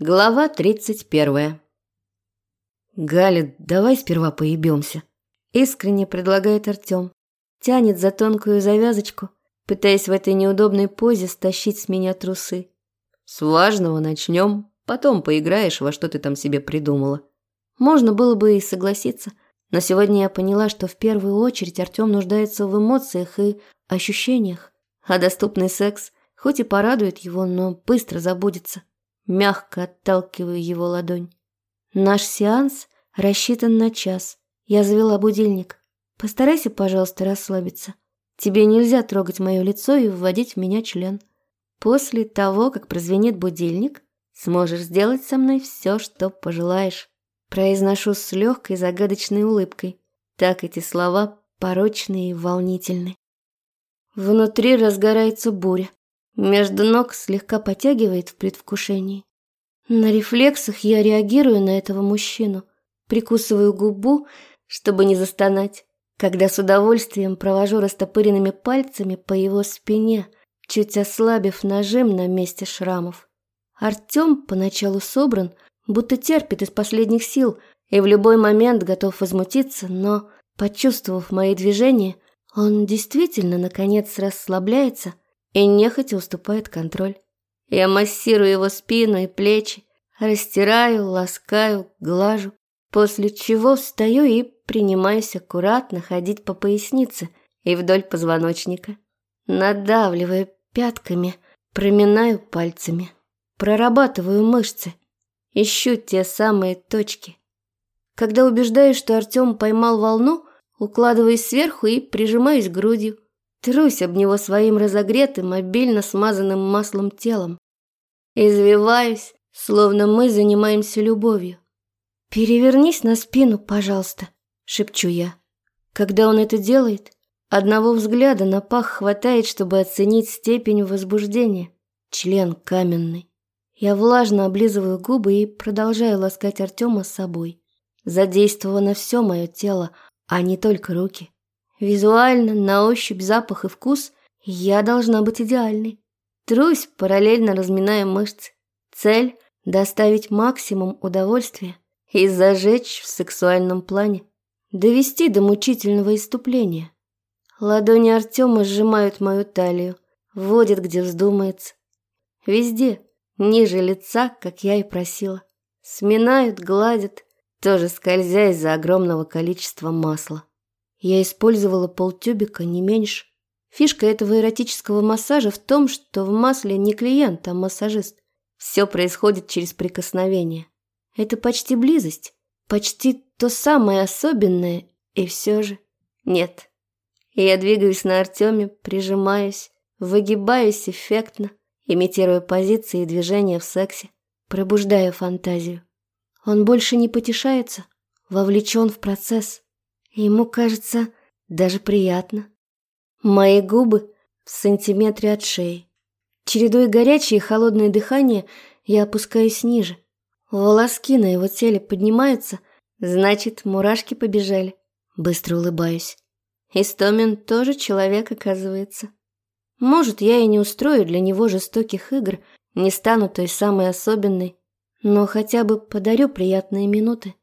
Глава тридцать первая. «Галя, давай сперва поебемся», – искренне предлагает Артем. Тянет за тонкую завязочку, пытаясь в этой неудобной позе стащить с меня трусы. «С важного начнем, потом поиграешь, во что ты там себе придумала». Можно было бы и согласиться, но сегодня я поняла, что в первую очередь Артем нуждается в эмоциях и ощущениях, а доступный секс хоть и порадует его, но быстро забудется. Мягко отталкиваю его ладонь. Наш сеанс рассчитан на час. Я завела будильник. Постарайся, пожалуйста, расслабиться. Тебе нельзя трогать мое лицо и вводить в меня член. После того, как прозвенит будильник, сможешь сделать со мной все, что пожелаешь. Произношу с легкой загадочной улыбкой. Так эти слова порочные и волнительны. Внутри разгорается буря. Между ног слегка потягивает в предвкушении. На рефлексах я реагирую на этого мужчину, прикусываю губу, чтобы не застонать, когда с удовольствием провожу растопыренными пальцами по его спине, чуть ослабив нажим на месте шрамов. Артем поначалу собран, будто терпит из последних сил и в любой момент готов возмутиться, но, почувствовав мои движения, он действительно, наконец, расслабляется – и нехотя уступает контроль. Я массирую его спину и плечи, растираю, ласкаю, глажу, после чего встаю и принимаюсь аккуратно ходить по пояснице и вдоль позвоночника. Надавливая пятками, проминаю пальцами, прорабатываю мышцы, ищу те самые точки. Когда убеждаюсь, что Артем поймал волну, укладываюсь сверху и прижимаюсь грудью. Трусь об него своим разогретым, обильно смазанным маслом телом. Извиваюсь, словно мы занимаемся любовью. «Перевернись на спину, пожалуйста», — шепчу я. Когда он это делает, одного взгляда на пах хватает, чтобы оценить степень возбуждения. Член каменный. Я влажно облизываю губы и продолжаю ласкать Артема с собой. Задействовано все мое тело, а не только руки. Визуально, на ощупь, запах и вкус я должна быть идеальной. Трусь, параллельно разминая мышцы. Цель – доставить максимум удовольствия и зажечь в сексуальном плане. Довести до мучительного иступления. Ладони Артема сжимают мою талию, вводят, где вздумается. Везде, ниже лица, как я и просила. Сминают, гладят, тоже скользя из-за огромного количества масла. Я использовала полтюбика, не меньше. Фишка этого эротического массажа в том, что в масле не клиент, а массажист. Все происходит через прикосновение. Это почти близость, почти то самое особенное, и все же нет. Я двигаюсь на Артеме, прижимаюсь, выгибаюсь эффектно, имитируя позиции и движения в сексе, пробуждая фантазию. Он больше не потешается, вовлечен в процесс. Ему кажется даже приятно. Мои губы в сантиметре от шеи. Чередуя горячее и холодное дыхание, я опускаюсь ниже. Волоски на его теле поднимаются, значит, мурашки побежали. Быстро улыбаюсь. Истомин тоже человек, оказывается. Может, я и не устрою для него жестоких игр, не стану той самой особенной, но хотя бы подарю приятные минуты.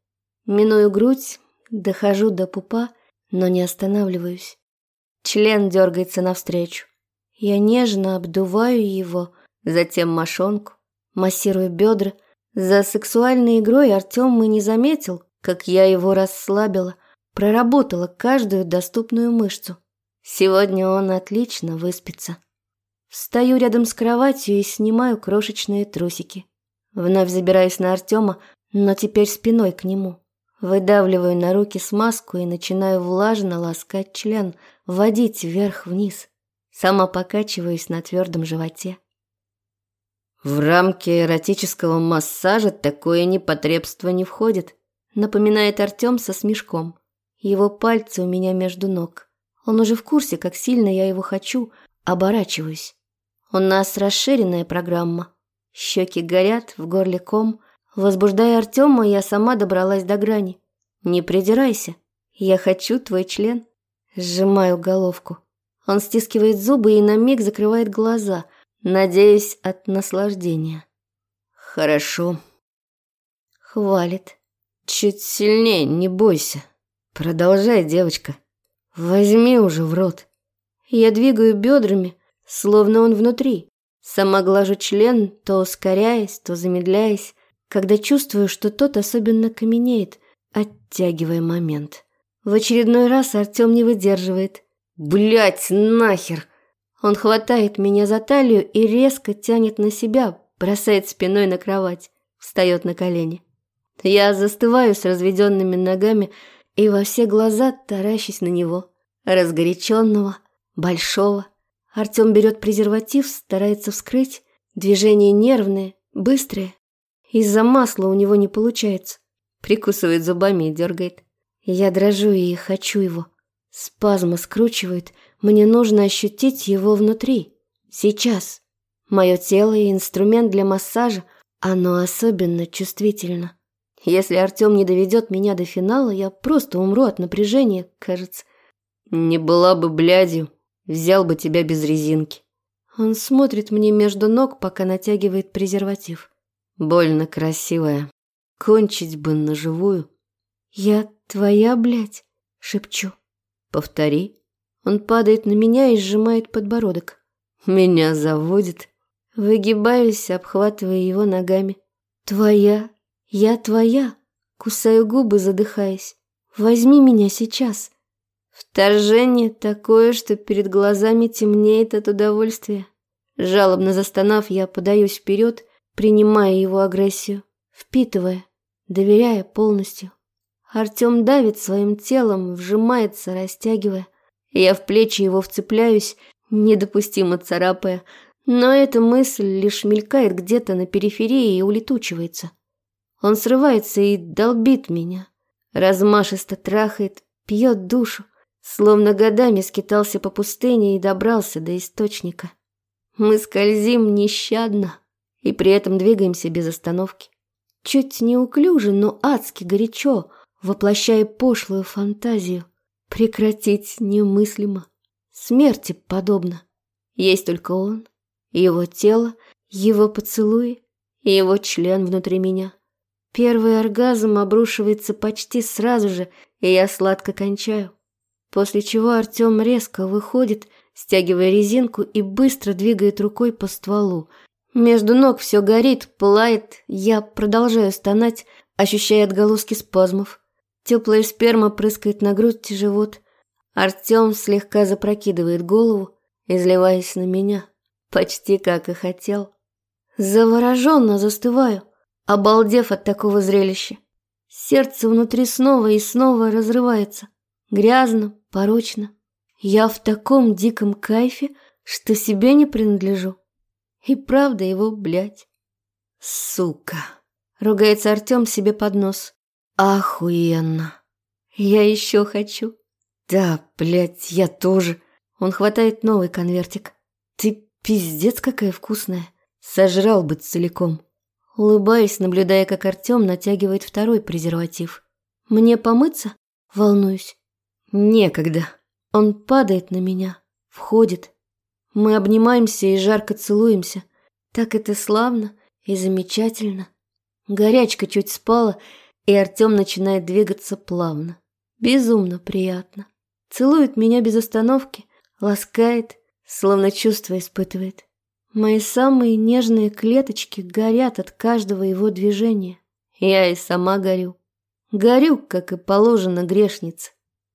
Миную грудь, Дохожу до пупа, но не останавливаюсь. Член дергается навстречу. Я нежно обдуваю его, затем мошонку, массирую бедра. За сексуальной игрой Артем и не заметил, как я его расслабила, проработала каждую доступную мышцу. Сегодня он отлично выспится. Встаю рядом с кроватью и снимаю крошечные трусики. Вновь забираюсь на Артема, но теперь спиной к нему. Выдавливаю на руки смазку и начинаю влажно ласкать член, вводить вверх-вниз. Сама покачиваюсь на твердом животе. В рамки эротического массажа такое непотребство не входит, напоминает Артем со смешком. Его пальцы у меня между ног. Он уже в курсе, как сильно я его хочу, оборачиваюсь. У нас расширенная программа. Щеки горят, в горле ком, Возбуждая Артема, я сама добралась до грани. «Не придирайся. Я хочу твой член». Сжимаю головку. Он стискивает зубы и на миг закрывает глаза, надеясь от наслаждения. Хорошо. Хвалит. Чуть сильнее, не бойся. Продолжай, девочка. Возьми уже в рот. Я двигаю бедрами, словно он внутри. Сама глажу член, то ускоряясь, то замедляясь, когда чувствую, что тот особенно каменеет, оттягивая момент. В очередной раз Артем не выдерживает. Блять, нахер! Он хватает меня за талию и резко тянет на себя, бросает спиной на кровать, встает на колени. Я застываю с разведенными ногами и во все глаза таращусь на него, разгоряченного, большого. Артем берет презерватив, старается вскрыть. Движения нервные, быстрые. Из-за масла у него не получается. Прикусывает зубами и дергает. Я дрожу и хочу его. Спазмы скручивают. Мне нужно ощутить его внутри. Сейчас. Мое тело и инструмент для массажа, оно особенно чувствительно. Если Артем не доведет меня до финала, я просто умру от напряжения, кажется. Не была бы блядью, взял бы тебя без резинки. Он смотрит мне между ног, пока натягивает презерватив. Больно красивая. Кончить бы на живую. Я твоя, блядь, шепчу. Повтори. Он падает на меня и сжимает подбородок. Меня заводит. Выгибаюсь, обхватывая его ногами. Твоя, я твоя. Кусаю губы, задыхаясь. Возьми меня сейчас. Вторжение такое, что перед глазами темнеет от удовольствия. Жалобно застонав, я подаюсь вперед, принимая его агрессию, впитывая, доверяя полностью. Артем давит своим телом, вжимается, растягивая. Я в плечи его вцепляюсь, недопустимо царапая, но эта мысль лишь мелькает где-то на периферии и улетучивается. Он срывается и долбит меня. Размашисто трахает, пьет душу, словно годами скитался по пустыне и добрался до источника. Мы скользим нещадно и при этом двигаемся без остановки. Чуть неуклюже, но адски горячо, воплощая пошлую фантазию. Прекратить немыслимо. Смерти подобно. Есть только он, его тело, его поцелуи и его член внутри меня. Первый оргазм обрушивается почти сразу же, и я сладко кончаю. После чего Артем резко выходит, стягивая резинку и быстро двигает рукой по стволу. Между ног все горит, пылает, я продолжаю стонать, ощущая отголоски спазмов. Теплая сперма прыскает на грудь и живот. Артем слегка запрокидывает голову, изливаясь на меня, почти как и хотел. Завороженно застываю – обалдев от такого зрелища. Сердце внутри снова и снова разрывается. Грязно, порочно. Я в таком диком кайфе, что себе не принадлежу. И правда его, блядь. Сука. Ругается Артем себе под нос. Охуенно. Я еще хочу. Да, блядь, я тоже. Он хватает новый конвертик. Ты пиздец какая вкусная. Сожрал бы целиком. Улыбаюсь, наблюдая, как Артем натягивает второй презерватив. «Мне помыться?» Волнуюсь. «Некогда». Он падает на меня, входит. Мы обнимаемся и жарко целуемся. Так это славно и замечательно. Горячка чуть спала, и Артем начинает двигаться плавно. Безумно приятно. Целует меня без остановки, ласкает, словно чувство испытывает. Мои самые нежные клеточки горят от каждого его движения. Я и сама горю. Горю, как и положено грешнице.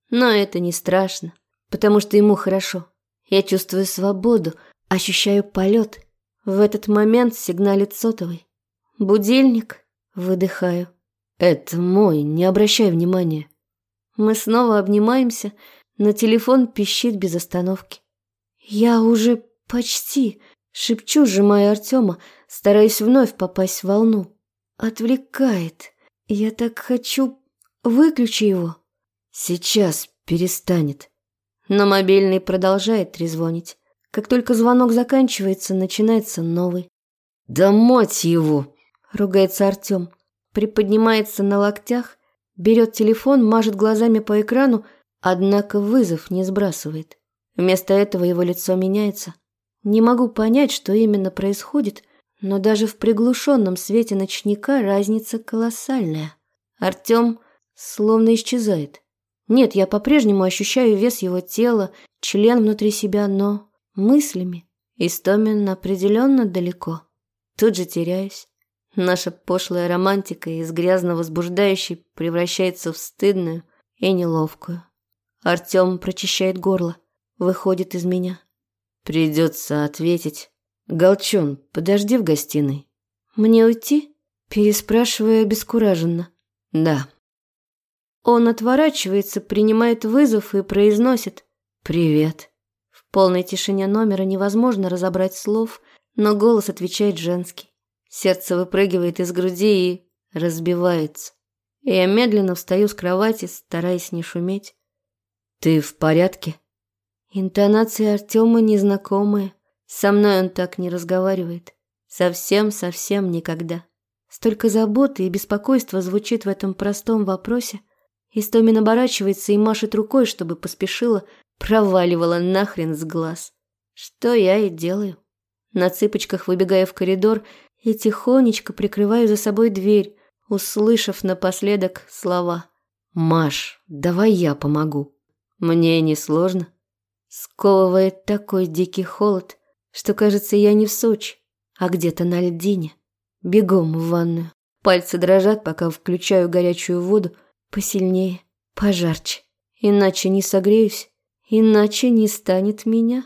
Но это не страшно, потому что ему хорошо. Я чувствую свободу, ощущаю полет. В этот момент сигналит сотовый. Будильник. Выдыхаю. Это мой, не обращай внимания. Мы снова обнимаемся, но телефон пищит без остановки. Я уже почти... Шепчу, сжимая Артема, стараясь вновь попасть в волну. Отвлекает. Я так хочу... Выключи его. Сейчас перестанет. Но мобильный продолжает трезвонить. Как только звонок заканчивается, начинается новый. «Да мать его!» — ругается Артем. Приподнимается на локтях, берет телефон, мажет глазами по экрану, однако вызов не сбрасывает. Вместо этого его лицо меняется. Не могу понять, что именно происходит, но даже в приглушенном свете ночника разница колоссальная. Артем словно исчезает. Нет, я по-прежнему ощущаю вес его тела, член внутри себя, но мыслями Истомин определенно далеко. Тут же теряюсь. Наша пошлая романтика из грязно-возбуждающей превращается в стыдную и неловкую. Артем прочищает горло, выходит из меня. Придется ответить. Голчон, подожди в гостиной. Мне уйти? Переспрашиваю обескураженно. Да. Он отворачивается, принимает вызов и произносит «Привет». В полной тишине номера невозможно разобрать слов, но голос отвечает женский. Сердце выпрыгивает из груди и разбивается. Я медленно встаю с кровати, стараясь не шуметь. «Ты в порядке?» Интонации Артема незнакомые. Со мной он так не разговаривает. Совсем-совсем никогда. Столько заботы и беспокойства звучит в этом простом вопросе. Истомин оборачивается и машет рукой, чтобы поспешила, проваливала нахрен с глаз. Что я и делаю. На цыпочках выбегая в коридор и тихонечко прикрываю за собой дверь, услышав напоследок слова «Маш, давай я помогу». Мне не сложно. Сковывает такой дикий холод, что кажется, я не в Сочи, а где-то на льдине. Бегом в ванную. Пальцы дрожат, пока включаю горячую воду посильнее, пожарче. Иначе не согреюсь, иначе не станет меня.